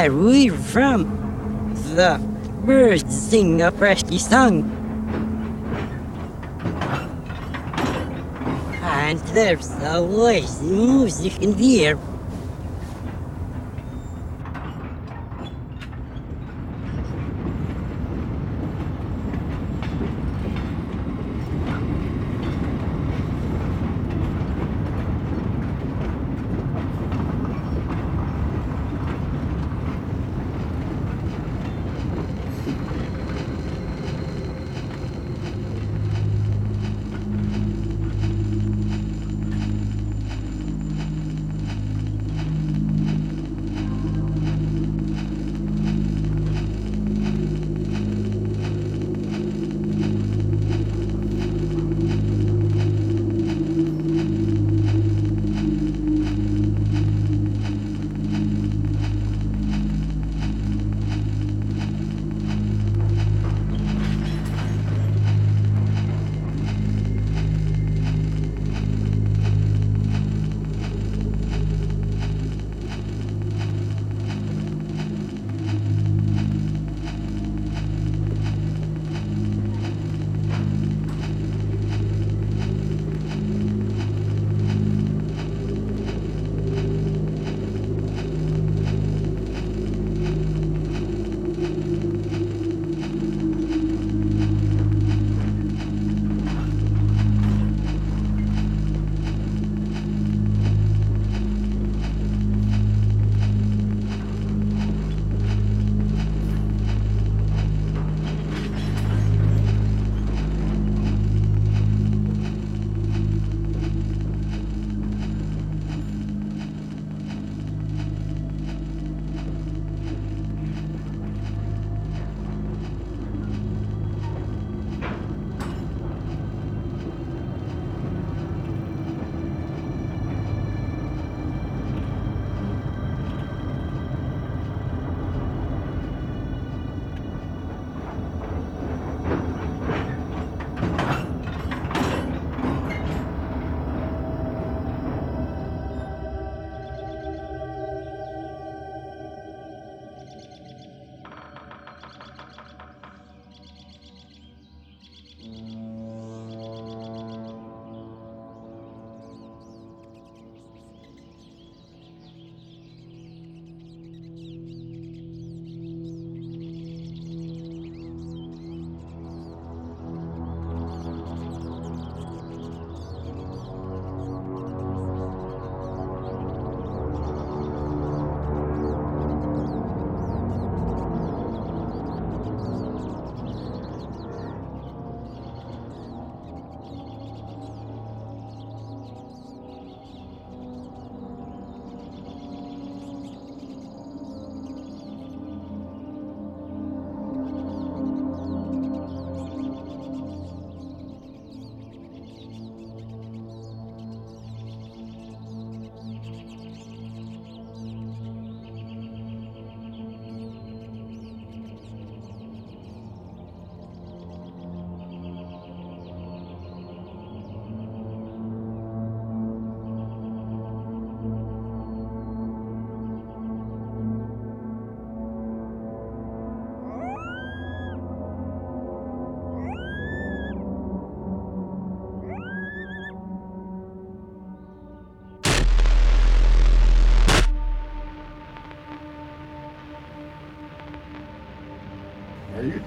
Where we from? The birds sing a freshy song. And there's always music in the air.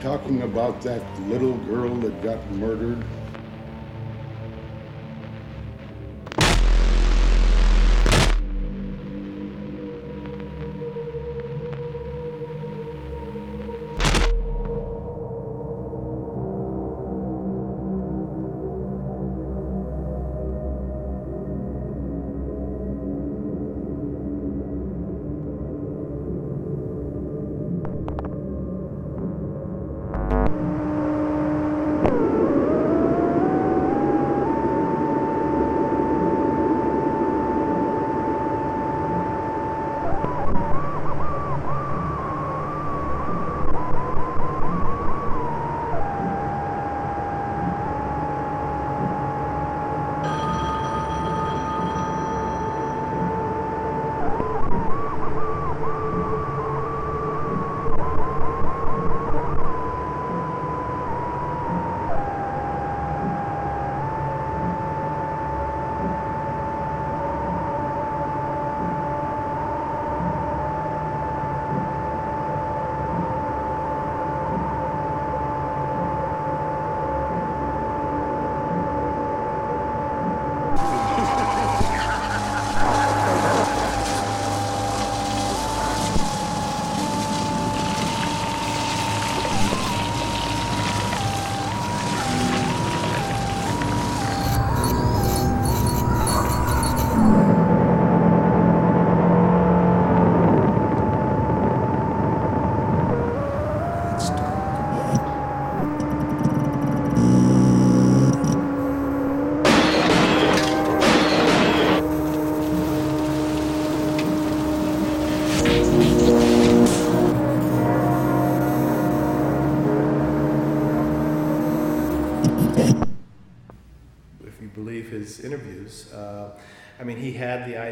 Talking about that little girl that got murdered?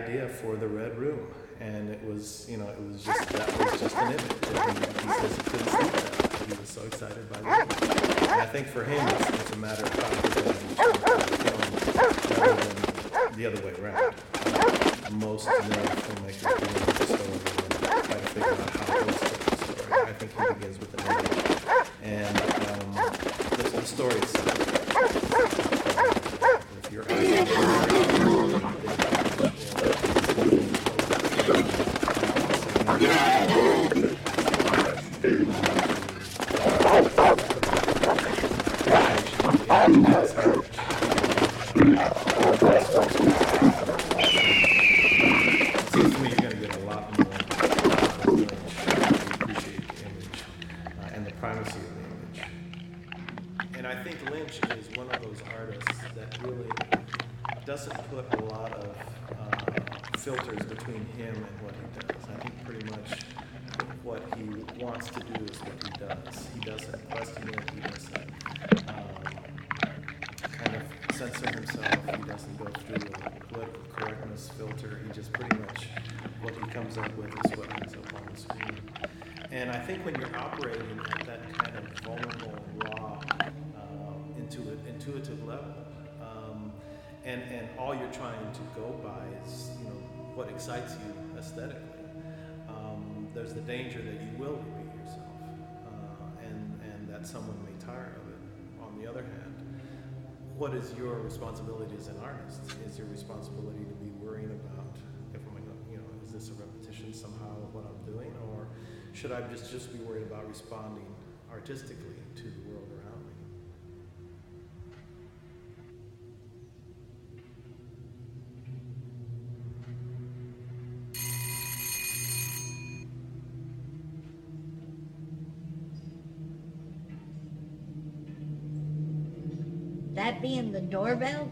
Idea for the Red Room, and it was, you know, it was just that was just an image. And he, says he couldn't sleep that night. He was so excited by the. And I think for him, it's, it's a matter of the other way around. Most filmmakers begin with the story and try to figure out how to tell the story. I think he begins with an image, and um, the, the story itself. If you're Seems to me you're gonna get a lot more out of the image. Appreciate the image uh, and the primacy of the image. And I think Lynch is one of those artists that really doesn't put a lot of uh, filters between him and what he does. I think pretty much what he wants to do is what he does. He doesn't question it. He doesn't um, kind of censor himself. He doesn't go through a political correctness filter. He just pretty much what he comes up with is what ends up on the screen. And at that kind of vulnerable, raw, uh, into intuitive level. Um, and, and all you're trying to go by is, you know, what excites you aesthetically. Um, there's the danger that you will repeat yourself, uh, and, and that someone may tire of it. On the other hand, what is your responsibility as an artist? Is your responsibility to be worrying about if I'm, you know, is this a repetition somehow of what I'm doing, or should I just just be worried about responding artistically to the world around me? That being the doorbell?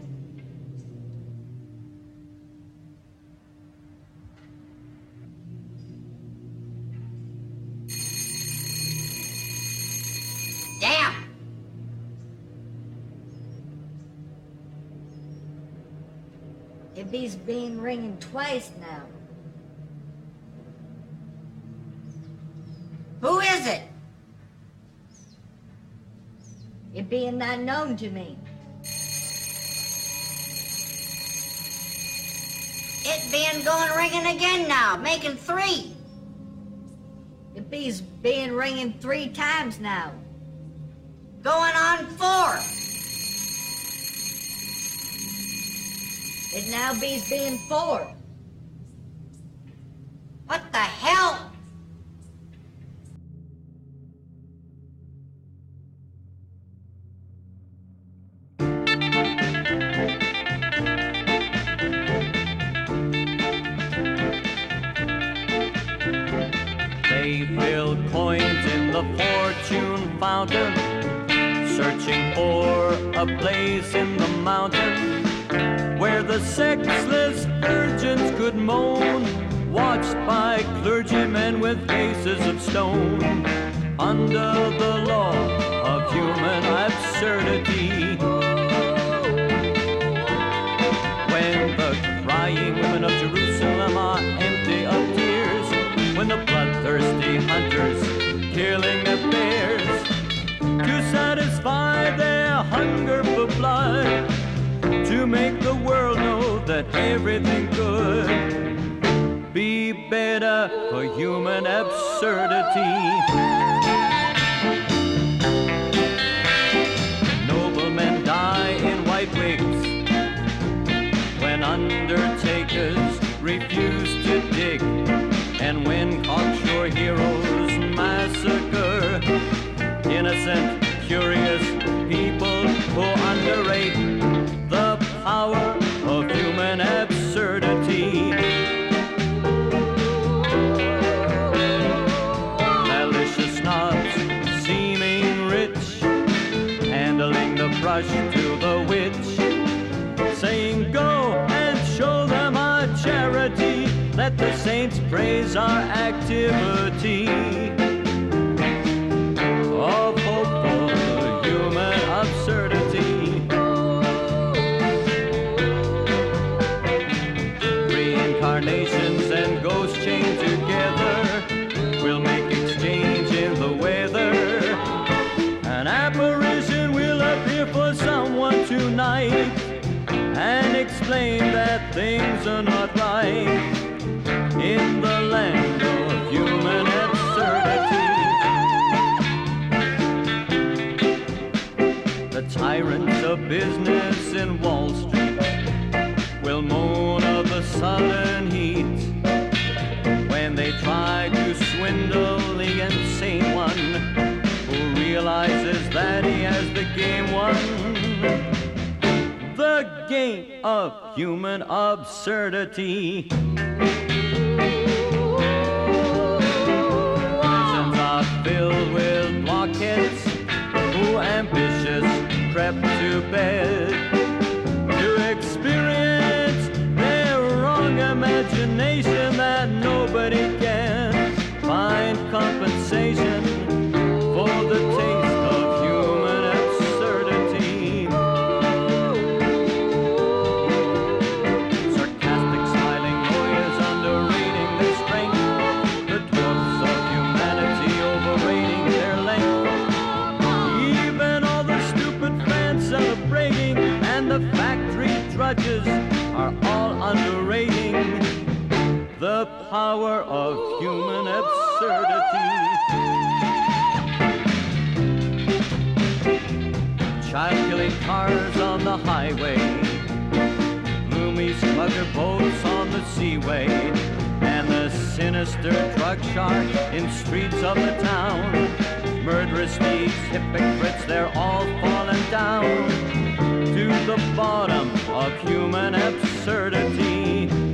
Be's been ringing twice now. Who is it? It being not known to me. It being going ringing again now, making three. It be's being ringing three times now. Going on four. It now be's being four. What the hell? They fill coins in the fortune fountain, searching for a place in the mountain where the sexless urchins could moan, watched by clergymen with faces of stone. Under the law of human absurdity, when the crying women of Jerusalem are empty of tears, when the bloodthirsty hunters killing the bears to satisfy their hunger for blood, to make the world know that everything could be better for human absurdity. Noblemen die in white wigs when undertakers refuse to dig, and when cocksure heroes massacre innocent, curious people who underrate the power of human absurdity. Malicious snobs seeming rich, handling the brush to the witch saying, Go and show them our charity. Let the saints praise our activity Reincarnations and ghosts chained together We'll make exchange in the weather. An apparition will appear for someone tonight and explain that things are not right in the land of human absurdity. The tyrants of business in Wall Street will moan of the sudden the game won the game of human absurdity. Prisons are filled with blockheads who ambitious crept to bed to experience their wrong imagination that nobody can find compensation the power of human absurdity. Child killing cars on the highway, gloomy slugger boats on the seaway, and the sinister drug shark in streets of the town. Murderous thieves, hypocrites, they're all falling down to the bottom of human absurdity.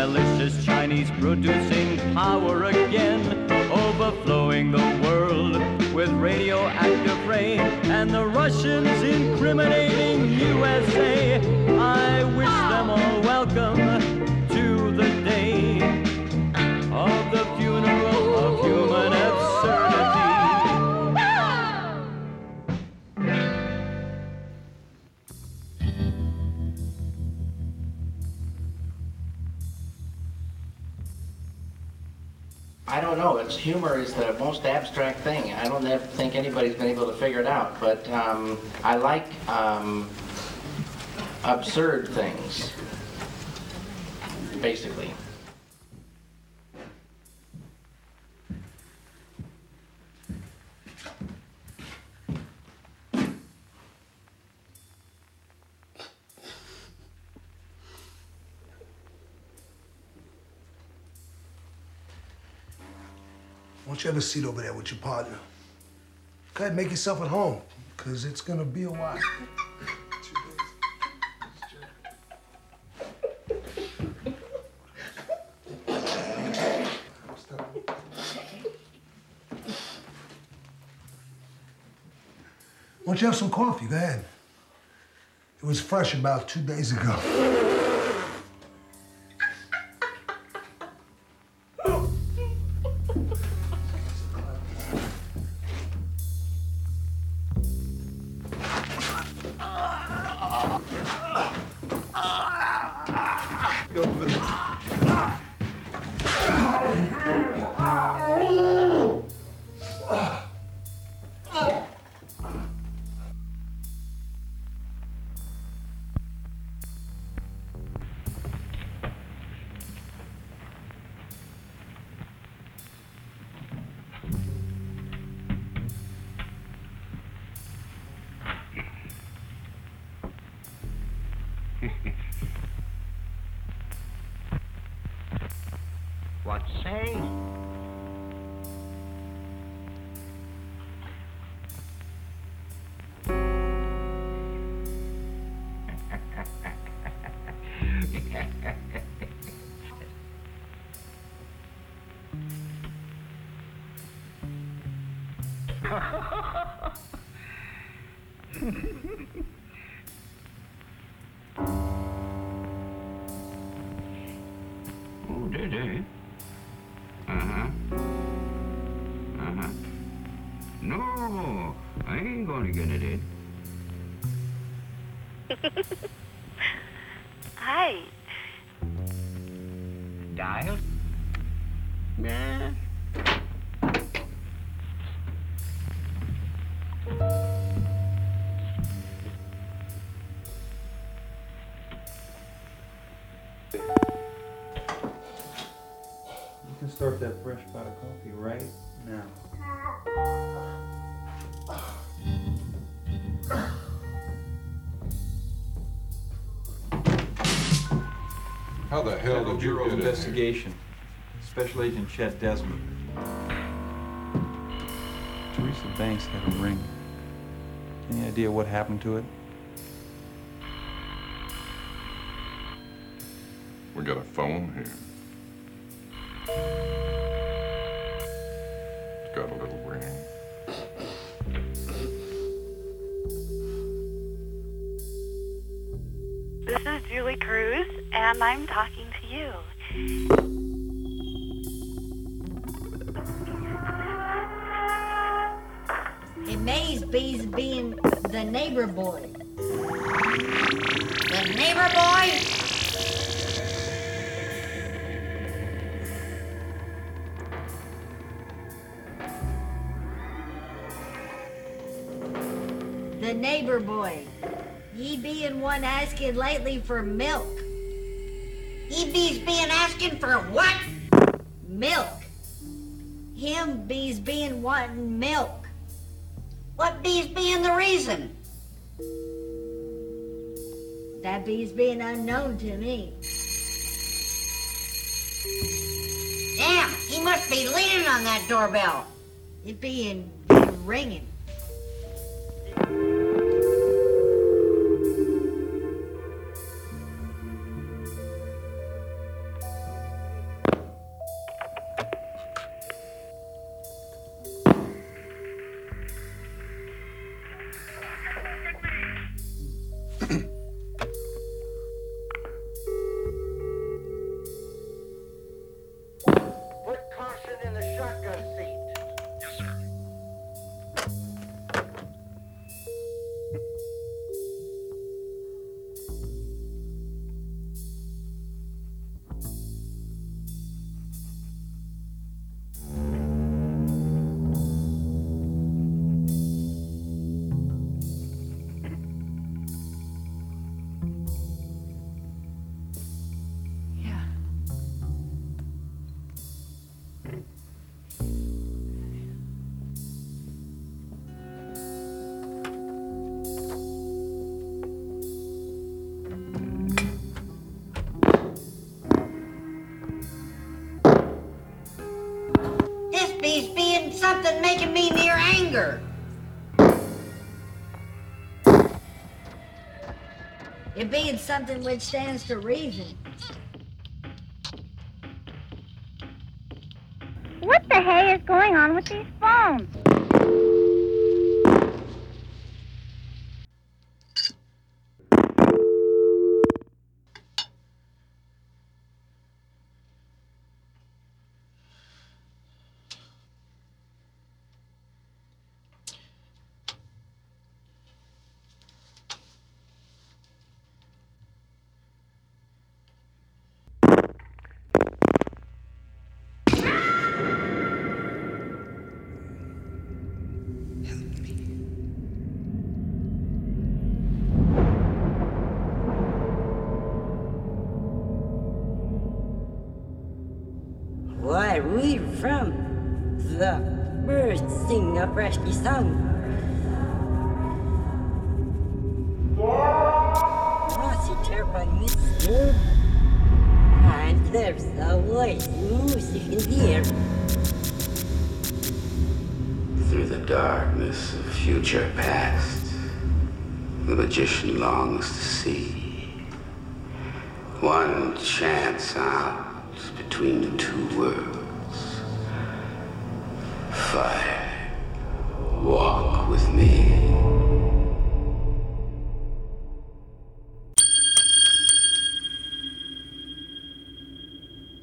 Malicious Chinese producing power again, overflowing the world with radioactive rain, and the Russians incriminating USA. I wish them all welcome I don't know. It's humor is the most abstract thing. I don't ever think anybody's been able to figure it out. But um, I like um, absurd things, basically. A seat over there with your partner? Go ahead, make yourself at home, because it's gonna be a while. Why don't you have some coffee? Go ahead. It was fresh about two days ago. You start that fresh pot of coffee right now. How the hell Federal did you Bureau of get in here? Investigation. Special Agent Chet Desmond. Teresa Banks had a ring. Any idea what happened to it? We got a phone here. Got a little ring. This is Julie Cruz, and I'm talking to you. It may be being the neighbor boy. The neighbor boy? Neighbor boy. He being one asking lately for milk. He bees being asking for what? Milk. Him bees being wanting milk. What bees being the reason? That bees being unknown to me. Damn, he must be leaning on that doorbell. It being ringing. Something which stands to reason. What the hey is going on with these phones? Why, we from the birds sing a freshly song. Mossy turban whisper, and there's a voice music in the air. Through the darkness of future past, the magician longs to see one chance out between the two worlds. Fire, walk with me.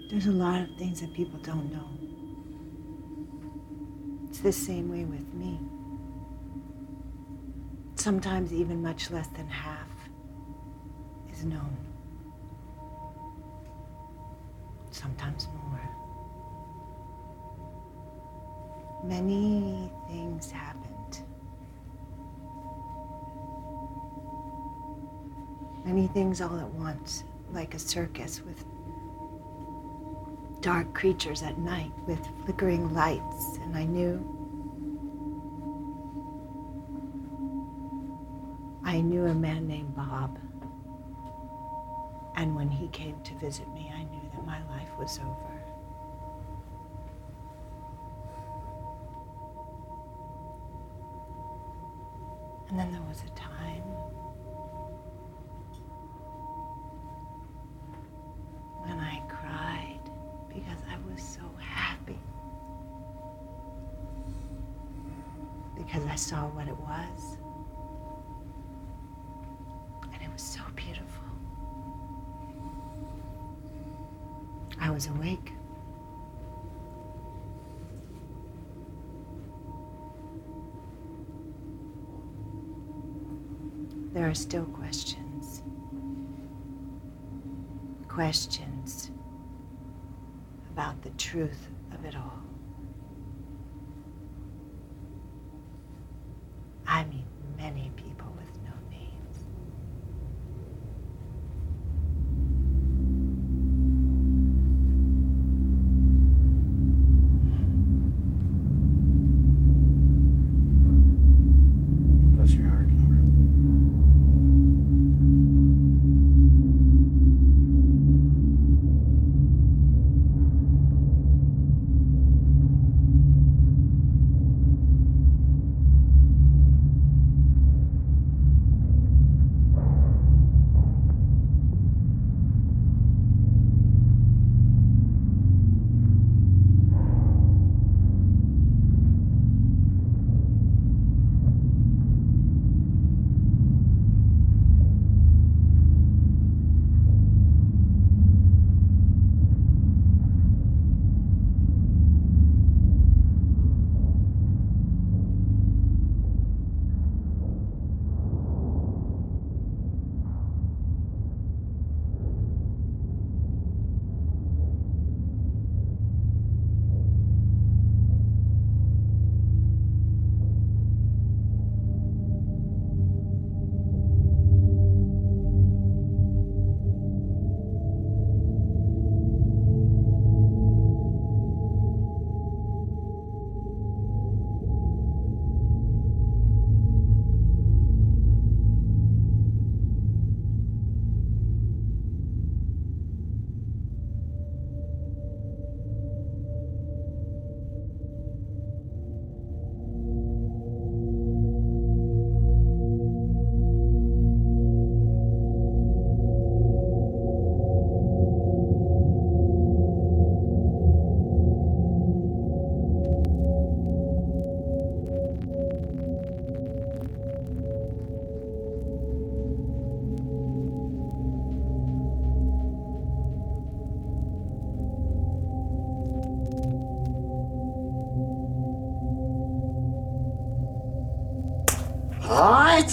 There's a lot of things that people don't know. It's the same way with me. Sometimes even much less than half is known. Sometimes more. Many things happened. Many things all at once, like a circus with dark creatures at night with flickering lights, and I knew. I knew a man named Bob. And when he came to visit me, was over. And then there was a time when I cried because I was so happy. Because I saw what it was. Was awake. There are still questions. Questions about the truth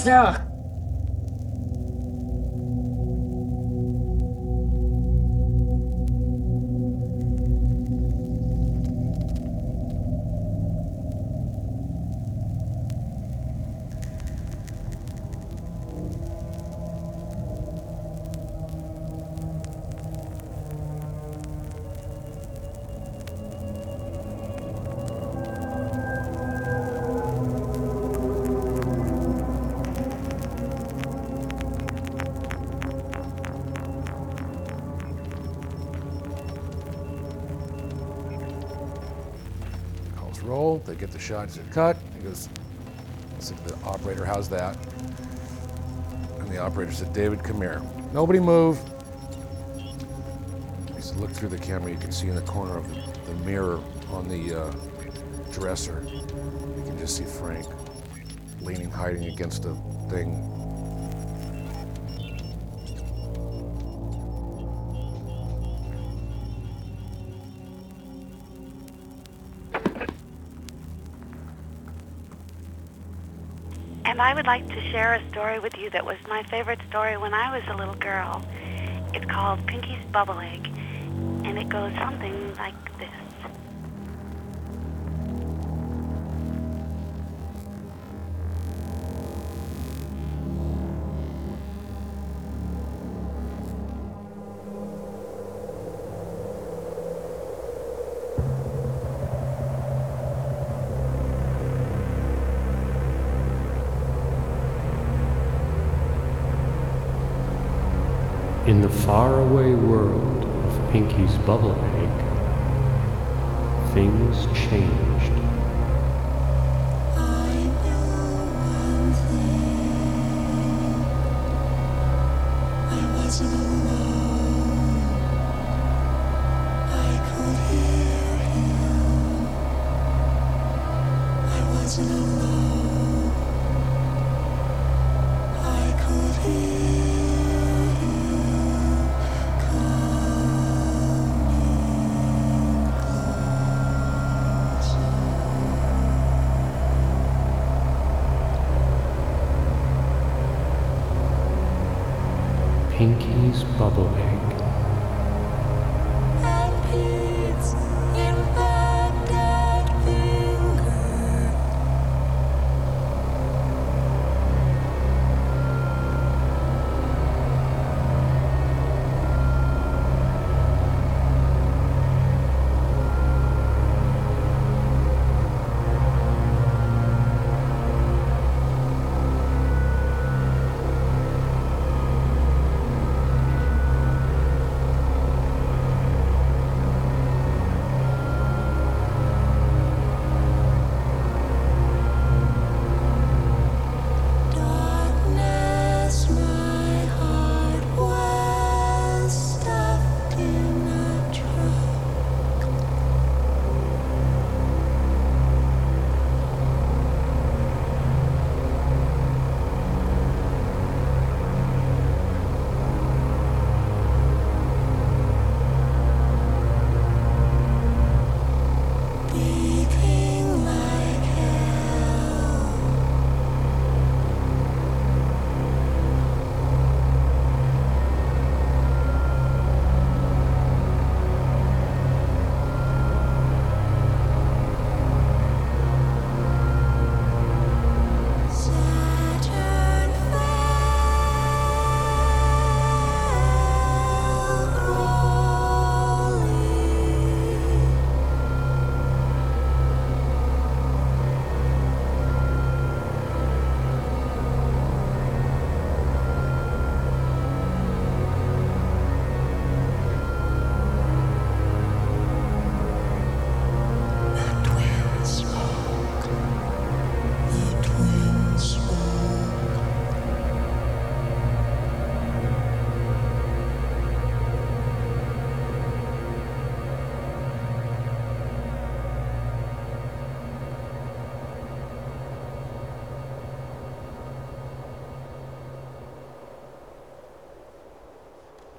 шлях shot. He said, cut. He goes, I said, the operator, how's that? And the operator said, David, come here. Nobody move. He said, look through the camera. You can see in the corner of the, the mirror on the uh, dresser, you can just see Frank leaning, hiding against a thing. I would like to share a story with you that was my favorite story when I was a little girl. It's called Pinky's Bubble Egg, and it goes something like this. Faraway world of Pinky's bubble egg, things changed.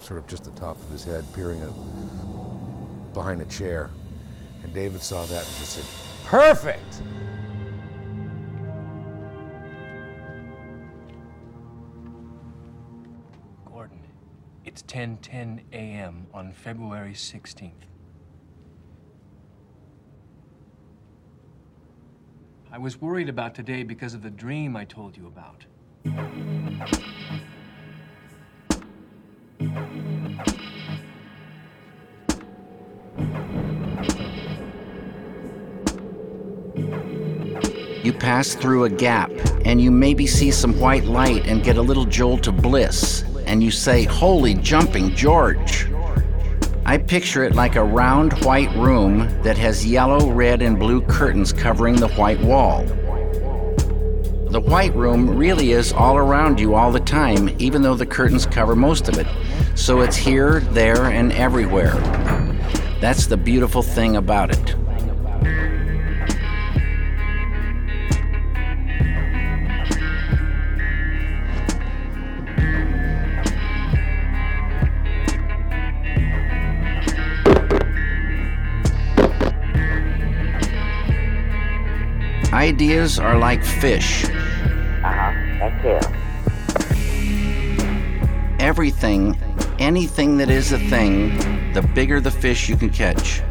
sort of just the top of his head, peering at, behind a chair. And David saw that and just said, Perfect! Gordon, it's 10:10 a.m. on February 16th. I was worried about today because of the dream I told you about. Pass through a gap, and you maybe see some white light and get a little jolt of bliss, and you say, Holy jumping George! I picture it like a round white room that has yellow, red, and blue curtains covering the white wall. The white room really is all around you all the time, even though the curtains cover most of it. So it's here, there, and everywhere. That's the beautiful thing about it. Ideas are like fish. Uh-huh, that's it. Everything, anything that is a thing, the bigger the fish you can catch.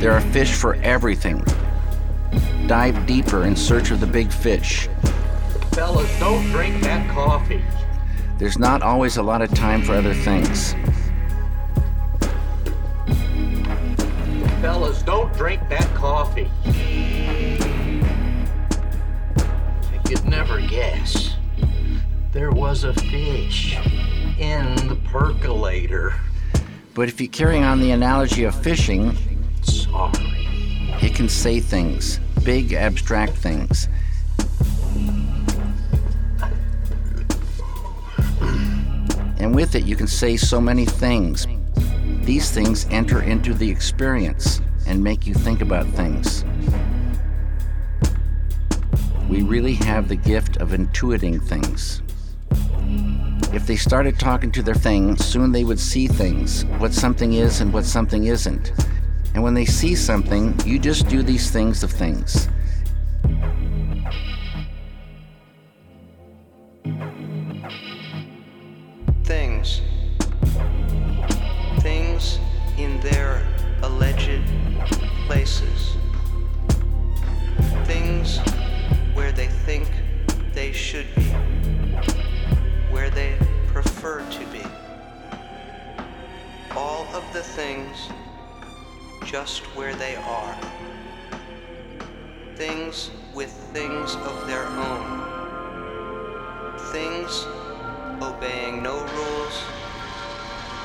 There are fish for everything. Dive deeper in search of the big fish. Fellas, don't drink that coffee. There's not always a lot of time for other things. Fellas, don't drink that coffee. I could never guess. There was a fish in the percolator. But if you carry on the analogy of fishing, Sorry. it can say things, big abstract things. And with it, you can say so many things. These things enter into the experience and make you think about things. We really have the gift of intuiting things. If they started talking to their thing, soon they would see things, what something is and what something isn't. And when they see something, you just do these things of things.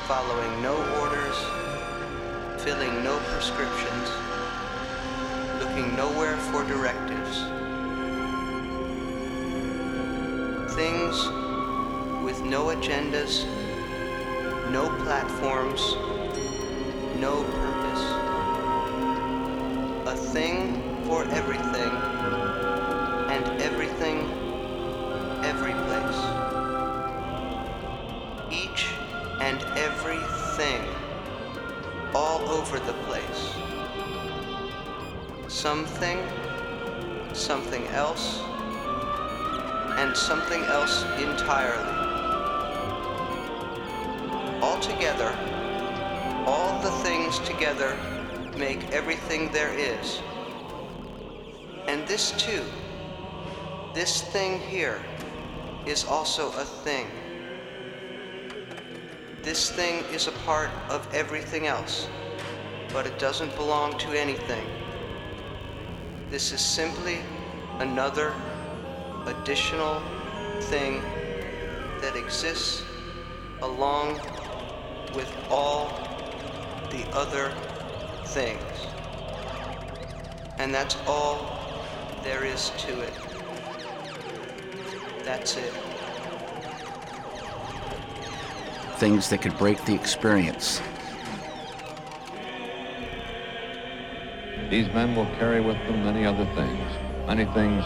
Following no orders, filling no prescriptions, looking nowhere for directives. Things with no agendas, no platforms, no purpose. A thing for everything, and everything over the place. Something, something else, and something else entirely. All together, all the things together make everything there is. And this too, this thing here, is also a thing. This thing is a part of everything else, but it doesn't belong to anything. This is simply another additional thing that exists along with all the other things. And that's all there is to it. That's it. Things that could break the experience. These men will carry with them many other things, many things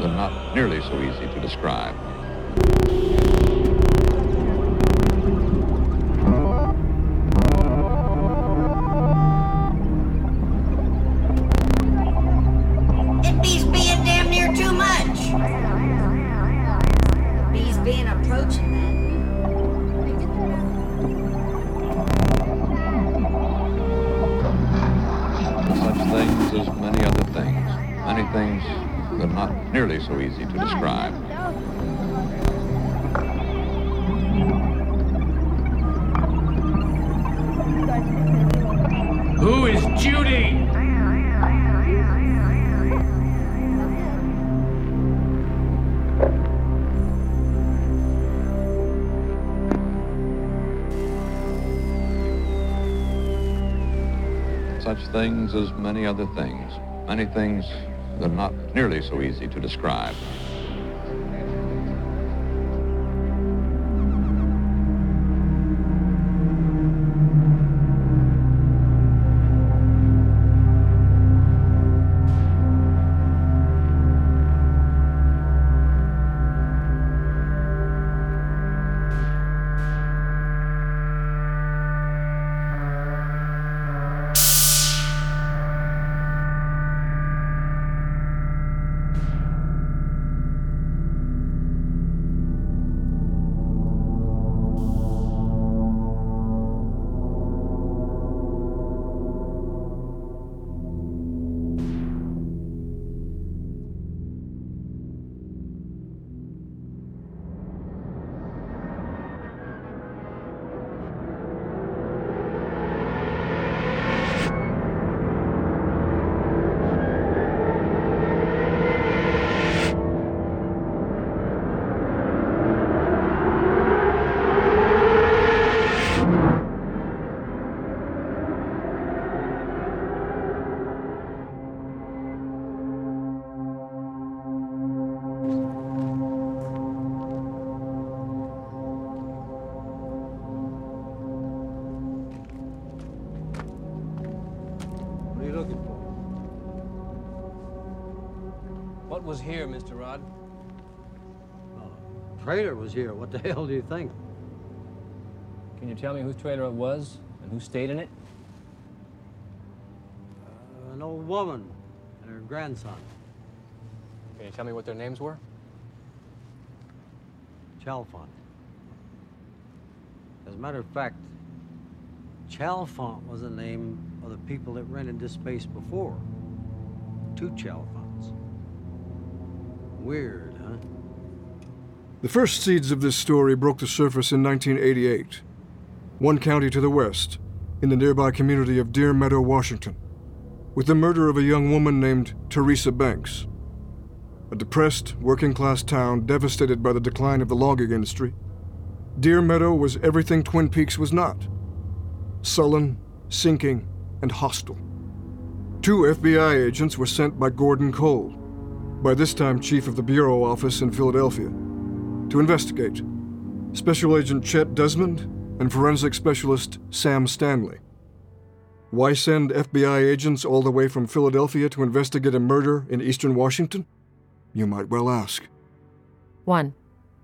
that are not nearly so easy to describe. So easy to describe. Who is Judy? Such things as many other things, many things that are not nearly so easy to describe. Trailer was here. What the hell do you think? Can you tell me whose trailer it was and who stayed in it? Uh, an old woman and her grandson. Can you tell me what their names were? Chalfont. As a matter of fact, Chalfont was the name of the people that rented this space before. Two Chalfonts. Weird, huh? The first seeds of this story broke to surface in 1988, one county to the west, in the nearby community of Deer Meadow, Washington, with the murder of a young woman named Teresa Banks. A depressed, working class town devastated by the decline of the logging industry, Deer Meadow was everything Twin Peaks was not sullen, sinking, and hostile. Two FBI agents were sent by Gordon Cole, by this time chief of the Bureau office in Philadelphia, to investigate Special Agent Chet Desmond and forensic specialist Sam Stanley. Why send FBI agents all the way from Philadelphia to investigate a murder in eastern Washington? You might well ask. 1.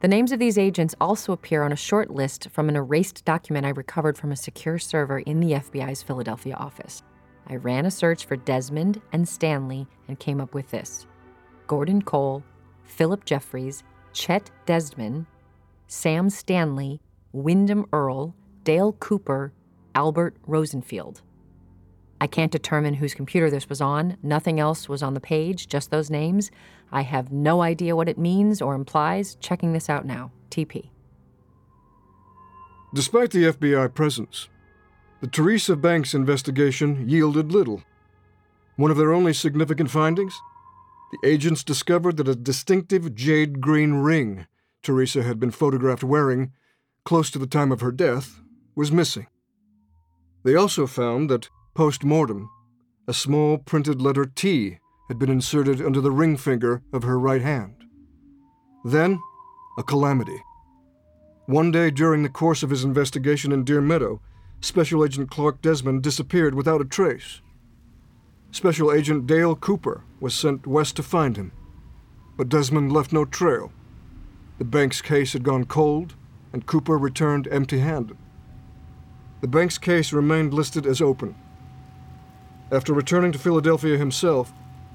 The names of these agents also appear on a short list from an erased document I recovered from a secure server in the FBI's Philadelphia office. I ran a search for Desmond and Stanley and came up with this Gordon Cole, Philip Jeffries, Chet Desmond, Sam Stanley, Windom Earle, Dale Cooper, Albert Rosenfield. I can't determine whose computer this was on. Nothing else was on the page, just those names. I have no idea what it means or implies. Checking this out now. TP. Despite the FBI presence, the Teresa Banks investigation yielded little. One of their only significant findings? The agents discovered that a distinctive jade green ring Teresa had been photographed wearing close to the time of her death was missing. They also found that, post mortem, a small printed letter T had been inserted under the ring finger of her right hand. Then, a calamity. One day during the course of his investigation in Deer Meadow, Special Agent Clark Desmond disappeared without a trace. Special Agent Dale Cooper was sent west to find him, but Desmond left no trail. The Banks case had gone cold, and Cooper returned empty handed. The Banks case remained listed as open. After returning to Philadelphia himself,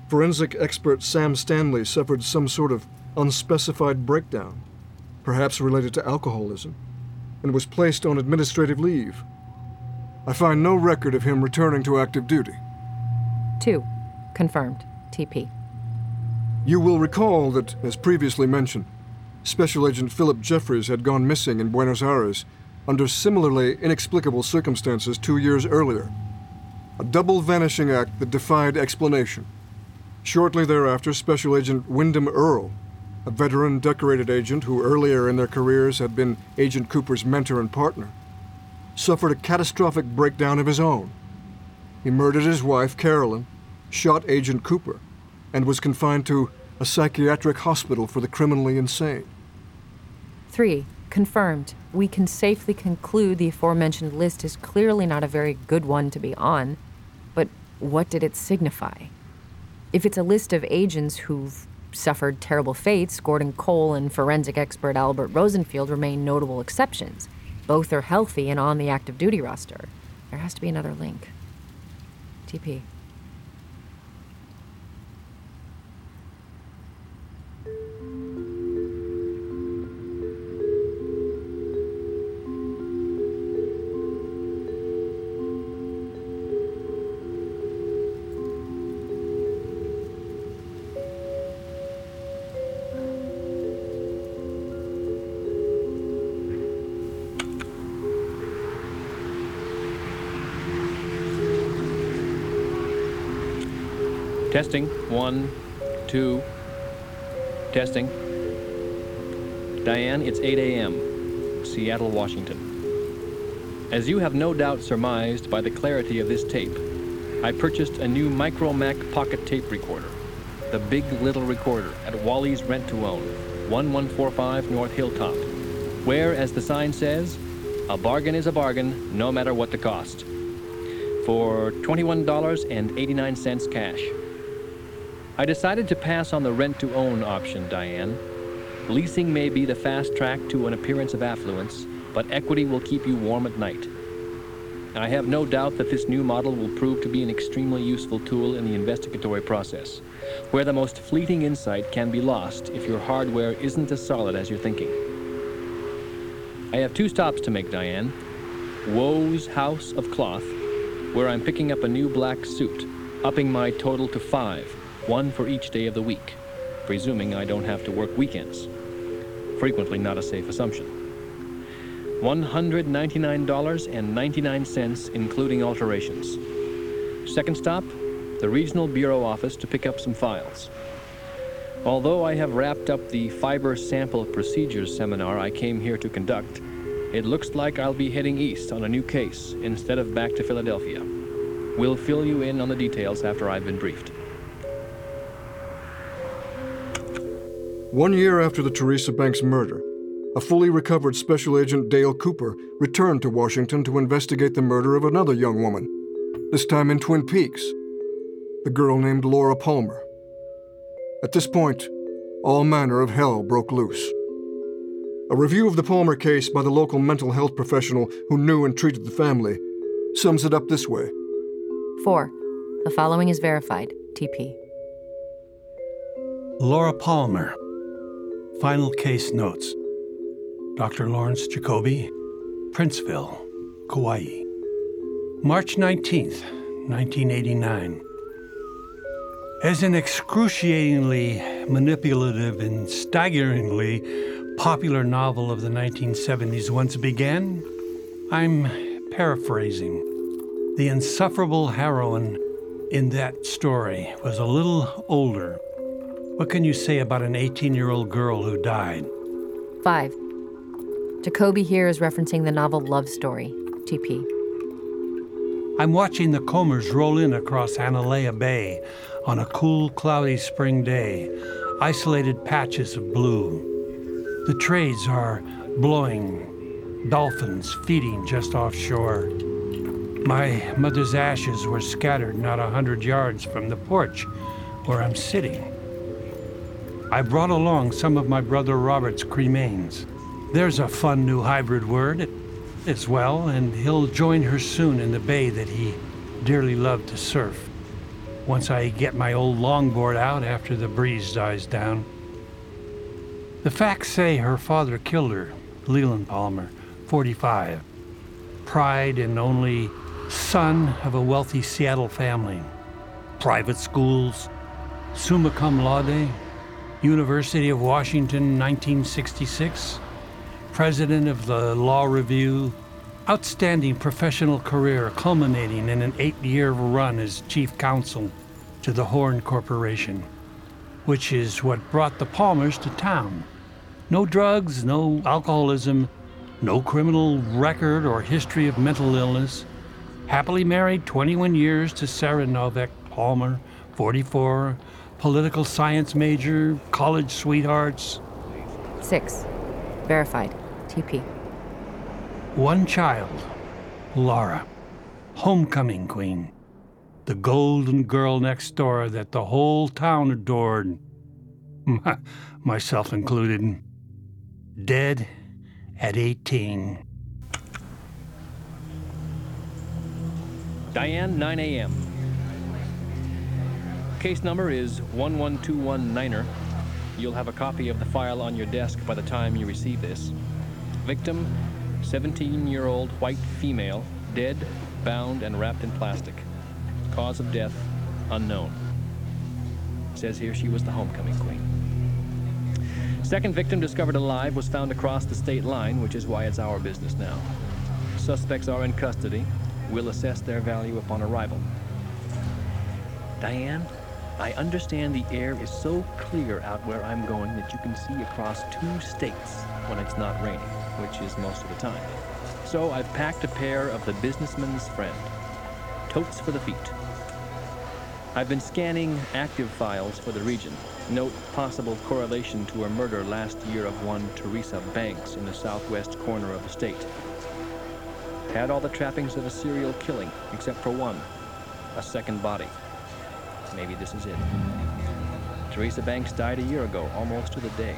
forensic expert Sam Stanley suffered some sort of unspecified breakdown, perhaps related to alcoholism, and was placed on administrative leave. I find no record of him returning to active duty. 2. Confirmed. TP. You will recall that, as previously mentioned, Special Agent Philip Jeffries had gone missing in Buenos Aires under similarly inexplicable circumstances two years earlier. A double vanishing act that defied explanation. Shortly thereafter, Special Agent Windom Earle, a veteran decorated agent who earlier in their careers had been Agent Cooper's mentor and partner, suffered a catastrophic breakdown of his own. He murdered his wife, Carolyn, shot Agent Cooper, and was confined to a psychiatric hospital for the criminally insane. 3. Confirmed. We can safely conclude the aforementioned list is clearly not a very good one to be on, but what did it signify? If it's a list of agents who've suffered terrible fates, Gordon Cole and forensic expert Albert Rosenfield remain notable exceptions. Both are healthy and on the active duty roster. There has to be another link. TP. Testing. One, two. Testing. Diane, it's 8 a.m. Seattle, Washington. As you have no doubt surmised by the clarity of this tape, I purchased a new Micromac pocket tape recorder, the Big Little Recorder at Wally's Rent to Own, 1145 North Hilltop, where, as the sign says, a bargain is a bargain no matter what the cost. For $21.89 cash. I decided to pass on the rent to own option, Diane. Leasing may be the fast track to an appearance of affluence, but equity will keep you warm at night. I have no doubt that this new model will prove to be an extremely useful tool in the investigatory process, where the most fleeting insight can be lost if your hardware isn't as solid as you're thinking. I have two stops to make, Diane. Woe's House of Cloth, where I'm picking up a new black suit, upping my total to five, one for each day of the week, presuming I don't have to work weekends. Frequently not a safe assumption. $199.99, including alterations. Second stop, the Regional Bureau office to pick up some files. Although I have wrapped up the fiber sample procedures seminar I came here to conduct, it looks like I'll be heading east on a new case instead of back to Philadelphia. We'll fill you in on the details after I've been briefed. One year after the Teresa Banks murder, a fully recovered Special Agent Dale Cooper returned to Washington to investigate the murder of another young woman, this time in Twin Peaks, the girl named Laura Palmer. At this point, all manner of hell broke loose. A review of the Palmer case by the local mental health professional who knew and treated the family sums it up this way 4. The following is verified. TP. Laura Palmer. Final case notes. Dr. Lawrence Jacoby, Princeville, Kauai. March 19th, 1989. As an excruciatingly manipulative and staggeringly popular novel of the 1970s once began, I'm paraphrasing. The insufferable heroine in that story was a little older. What can you say about an 18 year old girl who died? 5. Jacoby here is referencing the novel Love Story. TP. I'm watching the combers roll in across Hanalei Bay on a cool, cloudy spring day, isolated patches of blue. The trades are blowing, dolphins feeding just offshore. My mother's ashes were scattered not a hundred yards from the porch where I'm sitting. I brought along some of my brother Robert's cremains. There's a fun new hybrid word as well, and he'll join her soon in the bay that he dearly loved to surf. Once I get my old longboard out after the breeze dies down. The facts say her father killed her, Leland Palmer, 45. Pride and only son of a wealthy Seattle family. Private schools, summa cum laude, University of Washington, 1966. President of the Law Review. Outstanding professional career culminating in an eight year run as chief counsel to the Horne Corporation, which is what brought the Palmers to town. No drugs, no alcoholism, no criminal record or history of mental illness. Happily married 21 years to Sarah Novak Palmer, 44, political science major, college sweethearts. Six. Verified. TP. One child, Laura, homecoming queen, the golden girl next door that the whole town adored, myself included. Dead at 18. Diane, 9 a.m. Case number is 11219er. You'll have a copy of the file on your desk by the time you receive this. Victim, 17 year old white female, dead, bound, and wrapped in plastic. Cause of death, unknown. Says here she was the homecoming queen. Second victim discovered alive was found across the state line, which is why it's our business now. Suspects are in custody. We'll assess their value upon arrival. Diane, I understand the air is so clear out where I'm going that you can see across two states when it's not raining, which is most of the time. So I've packed a pair of the businessman's friend, totes for the feet. I've been scanning active files for the region. Note possible correlation to a murder last year of one Teresa Banks in the southwest corner of the state. Had all the trappings of a serial killing, except for one, a second body. Maybe this is it. Teresa Banks died a year ago, almost to the day.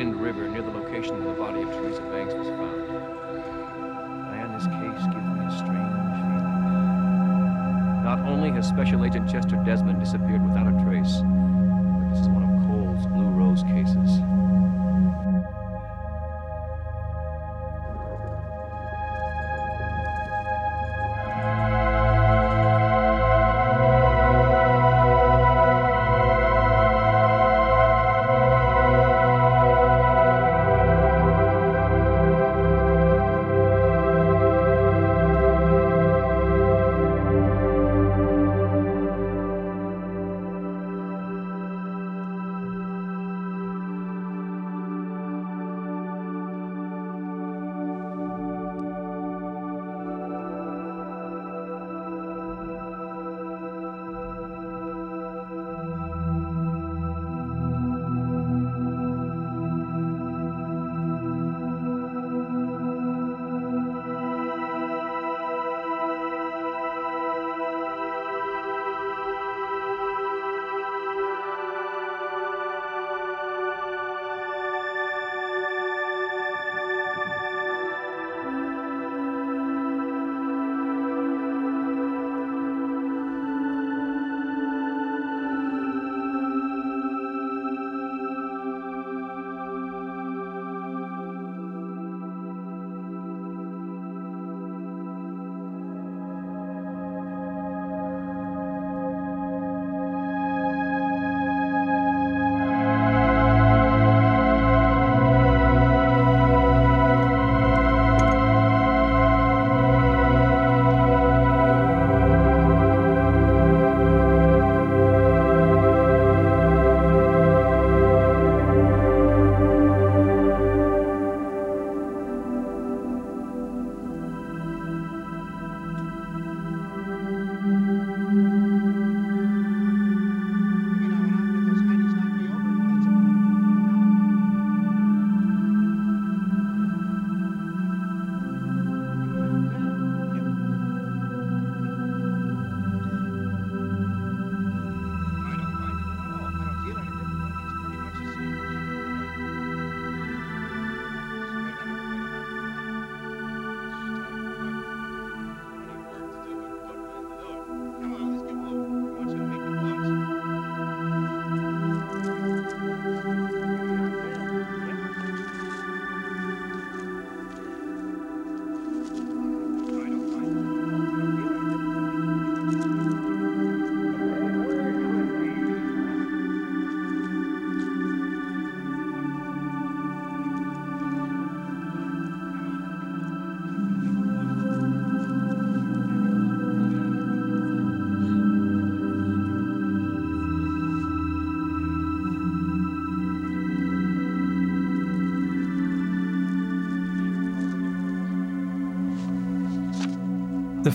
Wind River near the location where the body of Teresa Banks was found. Case gives me a strange feeling. Not only has Special Agent Chester Desmond disappeared without a trace,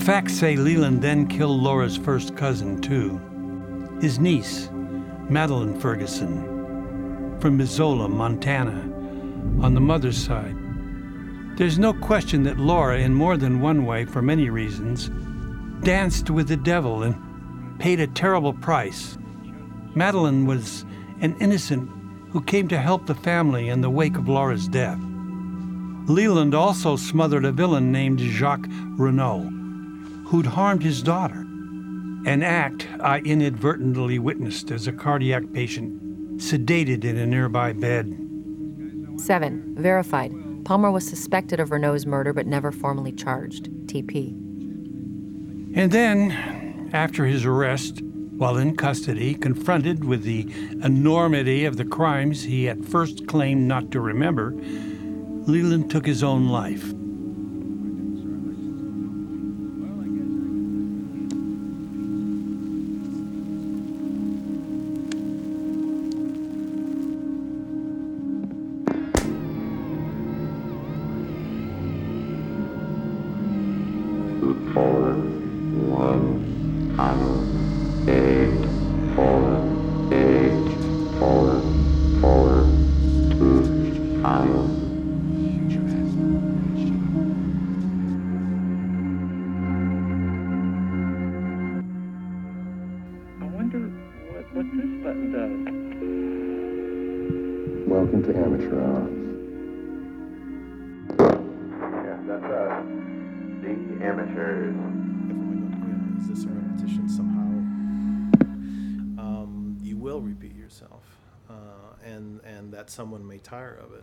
facts say Leland then killed Laura's first cousin, too. His niece, Madeline Ferguson, from Missoula, Montana, on the mother's side. There's no question that Laura, in more than one way, for many reasons, danced with the devil and paid a terrible price. Madeline was an innocent who came to help the family in the wake of Laura's death. Leland also smothered a villain named Jacques Renault, who'd harmed his daughter. An act I inadvertently witnessed as a cardiac patient, sedated in a nearby bed. 7. Verified. Palmer was suspected of Renault's murder but never formally charged. TP. And then, after his arrest, while in custody, confronted with the enormity of the crimes he at first claimed not to remember, Leland took his own life. And that someone may tire of it.